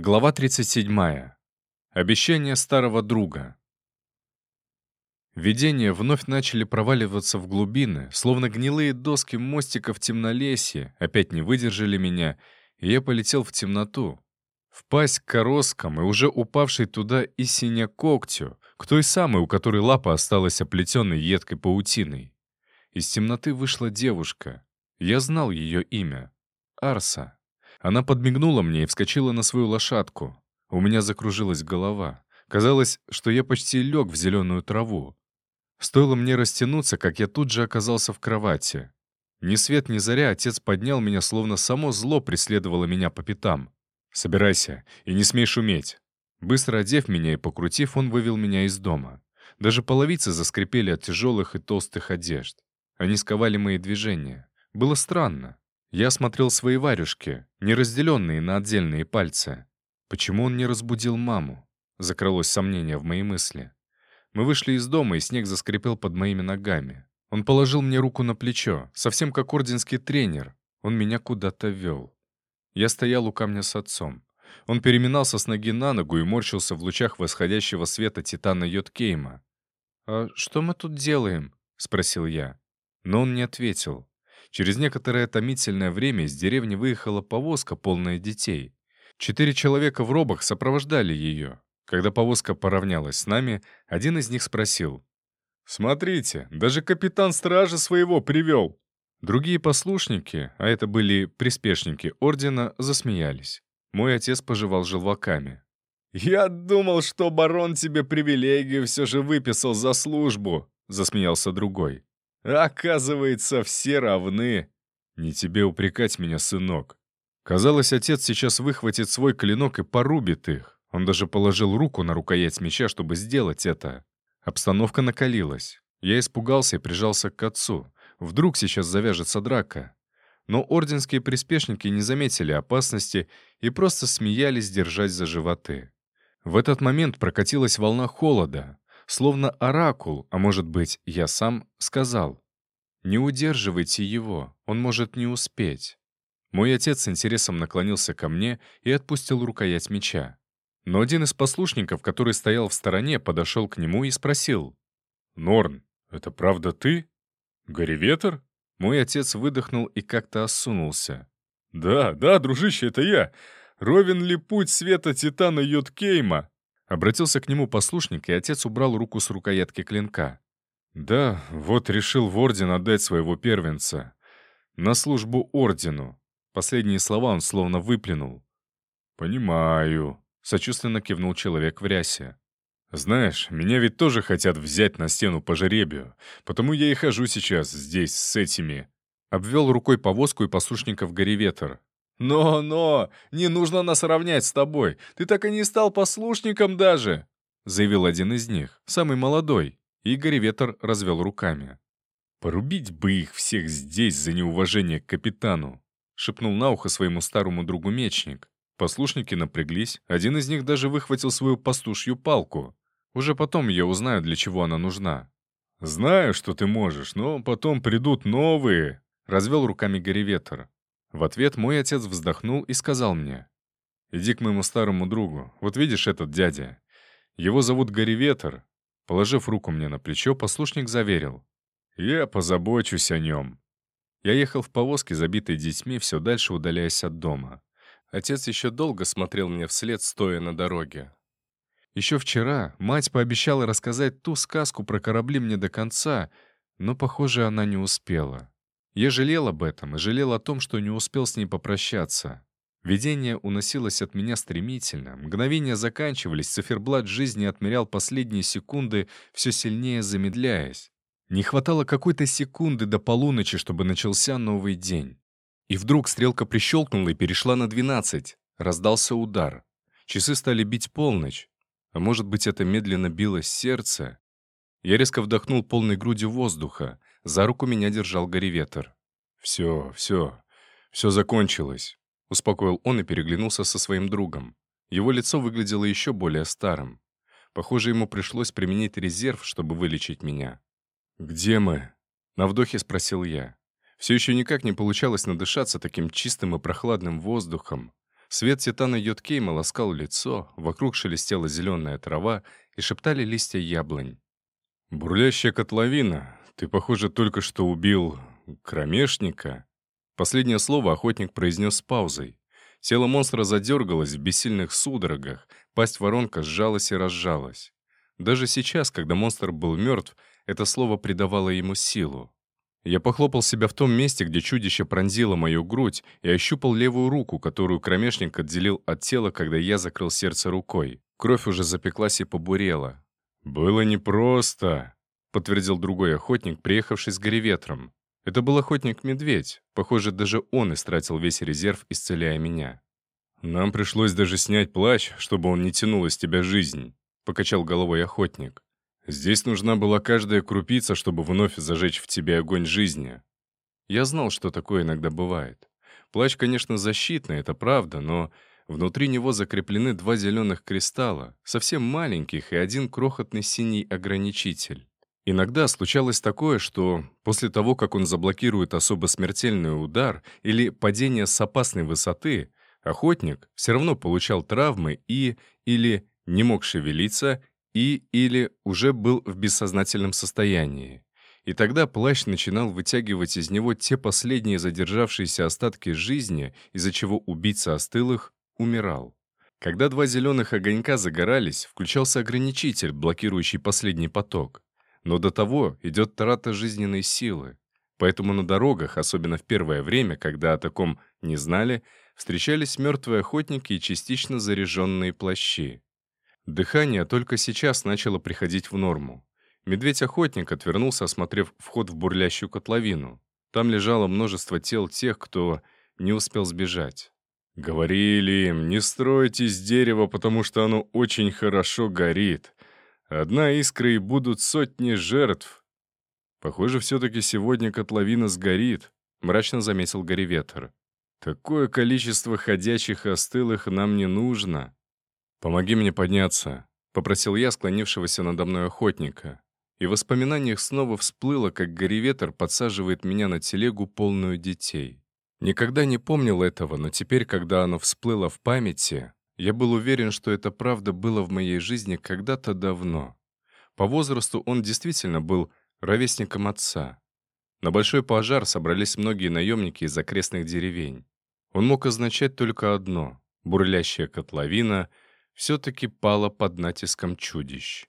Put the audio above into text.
Глава 37. Обещание старого друга. Видения вновь начали проваливаться в глубины, словно гнилые доски мостика в темнолесье, опять не выдержали меня, и я полетел в темноту. В пасть к короскам и уже упавшей туда и синя когтю, к той самой, у которой лапа осталась оплетенной едкой паутиной. Из темноты вышла девушка. Я знал ее имя. Арса. Она подмигнула мне и вскочила на свою лошадку. У меня закружилась голова. Казалось, что я почти лег в зеленую траву. Стоило мне растянуться, как я тут же оказался в кровати. Ни свет ни заря отец поднял меня, словно само зло преследовало меня по пятам. «Собирайся и не смей шуметь». Быстро одев меня и покрутив, он вывел меня из дома. Даже половицы заскрипели от тяжелых и толстых одежд. Они сковали мои движения. Было странно. Я смотрел свои варюшки, неразделенные на отдельные пальцы. Почему он не разбудил маму? Закралось сомнение в мои мысли. Мы вышли из дома, и снег заскрипел под моими ногами. Он положил мне руку на плечо, совсем как орденский тренер. Он меня куда-то вел. Я стоял у камня с отцом. Он переминался с ноги на ногу и морщился в лучах восходящего света титана Йоткейма. «А что мы тут делаем?» — спросил я. Но он не ответил. Через некоторое томительное время из деревни выехала повозка, полная детей. Четыре человека в робах сопровождали ее. Когда повозка поравнялась с нами, один из них спросил. «Смотрите, даже капитан стражи своего привел!» Другие послушники, а это были приспешники ордена, засмеялись. Мой отец пожевал желваками. «Я думал, что барон тебе привилегию все же выписал за службу», — засмеялся другой. Оказывается, все равны. Не тебе упрекать меня, сынок. Казалось, отец сейчас выхватит свой клинок и порубит их. Он даже положил руку на рукоять меча, чтобы сделать это. Обстановка накалилась. Я испугался и прижался к отцу. Вдруг сейчас завяжется драка. Но орденские приспешники не заметили опасности и просто смеялись держать за животы. В этот момент прокатилась волна холода. Словно оракул, а может быть, я сам, сказал. «Не удерживайте его, он может не успеть». Мой отец с интересом наклонился ко мне и отпустил рукоять меча. Но один из послушников, который стоял в стороне, подошел к нему и спросил. «Норн, это правда ты? Гори Мой отец выдохнул и как-то осунулся. «Да, да, дружище, это я. Ровен ли путь света Титана Йоткейма?» Обратился к нему послушник, и отец убрал руку с рукоятки клинка. «Да, вот решил в орден отдать своего первенца. На службу ордену». Последние слова он словно выплюнул. «Понимаю», — сочувственно кивнул человек в рясе. «Знаешь, меня ведь тоже хотят взять на стену по жеребию, потому я и хожу сейчас здесь с этими». Обвел рукой повозку и послушников Гореветер. «Но-но! Не нужно нас равнять с тобой! Ты так и не стал послушником даже!» Заявил один из них, самый молодой. Игорь Ветер развел руками. «Порубить бы их всех здесь за неуважение к капитану!» шепнул на ухо своему старому другу мечник. Послушники напряглись, один из них даже выхватил свою пастушью палку. Уже потом я узнаю, для чего она нужна. «Знаю, что ты можешь, но потом придут новые», — развел руками Гореветер. В ответ мой отец вздохнул и сказал мне, «Иди к моему старому другу. Вот видишь этот дядя? Его зовут Гарри Ветер». Положив руку мне на плечо, послушник заверил, «Я позабочусь о нем». Я ехал в повозке, забитой детьми, все дальше удаляясь от дома. Отец еще долго смотрел мне вслед, стоя на дороге. Еще вчера мать пообещала рассказать ту сказку про корабли мне до конца, но, похоже, она не успела. Я жалел об этом и жалел о том, что не успел с ней попрощаться. Видение уносилось от меня стремительно, мгновения заканчивались, циферблат жизни отмерял последние секунды, все сильнее замедляясь. Не хватало какой-то секунды до полуночи, чтобы начался новый день. И вдруг стрелка прищелкнула и перешла на 12. Раздался удар. Часы стали бить полночь. А может быть, это медленно билось сердце? Я резко вдохнул полной грудью воздуха. За руку меня держал Гореветер. «Все, все, все закончилось», — успокоил он и переглянулся со своим другом. Его лицо выглядело еще более старым. Похоже, ему пришлось применить резерв, чтобы вылечить меня. «Где мы?» — на вдохе спросил я. Все еще никак не получалось надышаться таким чистым и прохладным воздухом. Свет титана Йоткейма ласкал лицо, вокруг шелестела зеленая трава и шептали листья яблонь. «Бурлящая котловина, ты, похоже, только что убил... кромешника?» Последнее слово охотник произнес с паузой. Тело монстра задергалось в бессильных судорогах, пасть воронка сжалась и разжалась. Даже сейчас, когда монстр был мертв, это слово придавало ему силу. Я похлопал себя в том месте, где чудище пронзило мою грудь, и ощупал левую руку, которую кромешник отделил от тела, когда я закрыл сердце рукой. Кровь уже запеклась и побурела. «Было непросто», — подтвердил другой охотник, приехавший с гореветром. Это был охотник-медведь. Похоже, даже он истратил весь резерв, исцеляя меня. «Нам пришлось даже снять плащ, чтобы он не тянул из тебя жизнь», — покачал головой охотник. «Здесь нужна была каждая крупица, чтобы вновь зажечь в тебе огонь жизни». Я знал, что такое иногда бывает. Плащ, конечно, защитный, это правда, но внутри него закреплены два зеленых кристалла, совсем маленьких, и один крохотный синий ограничитель. Иногда случалось такое, что после того, как он заблокирует особо смертельный удар или падение с опасной высоты, охотник все равно получал травмы и или не мог шевелиться, и или уже был в бессознательном состоянии. И тогда плащ начинал вытягивать из него те последние задержавшиеся остатки жизни, из-за чего убийца остылых умирал. Когда два зеленых огонька загорались, включался ограничитель, блокирующий последний поток. Но до того идет трата жизненной силы. Поэтому на дорогах, особенно в первое время, когда о таком не знали, встречались мертвые охотники и частично заряженные плащи. Дыхание только сейчас начало приходить в норму. Медведь-охотник отвернулся, осмотрев вход в бурлящую котловину. Там лежало множество тел тех, кто не успел сбежать. Говорили им, не стройте из дерева, потому что оно очень хорошо горит. Одна искра и будут сотни жертв. Похоже, все-таки сегодня котловина сгорит, мрачно заметил Гореветр. Такое количество ходячих остылых нам не нужно. Помоги мне подняться, попросил я склонившегося надо мной охотника. И в воспоминаниях снова всплыло, как Гореветр подсаживает меня на телегу, полную детей. Никогда не помнил этого, но теперь, когда оно всплыло в памяти, я был уверен, что это правда было в моей жизни когда-то давно. По возрасту он действительно был ровесником отца. На большой пожар собрались многие наемники из окрестных деревень. Он мог означать только одно — бурлящая котловина все-таки пала под натиском чудищ.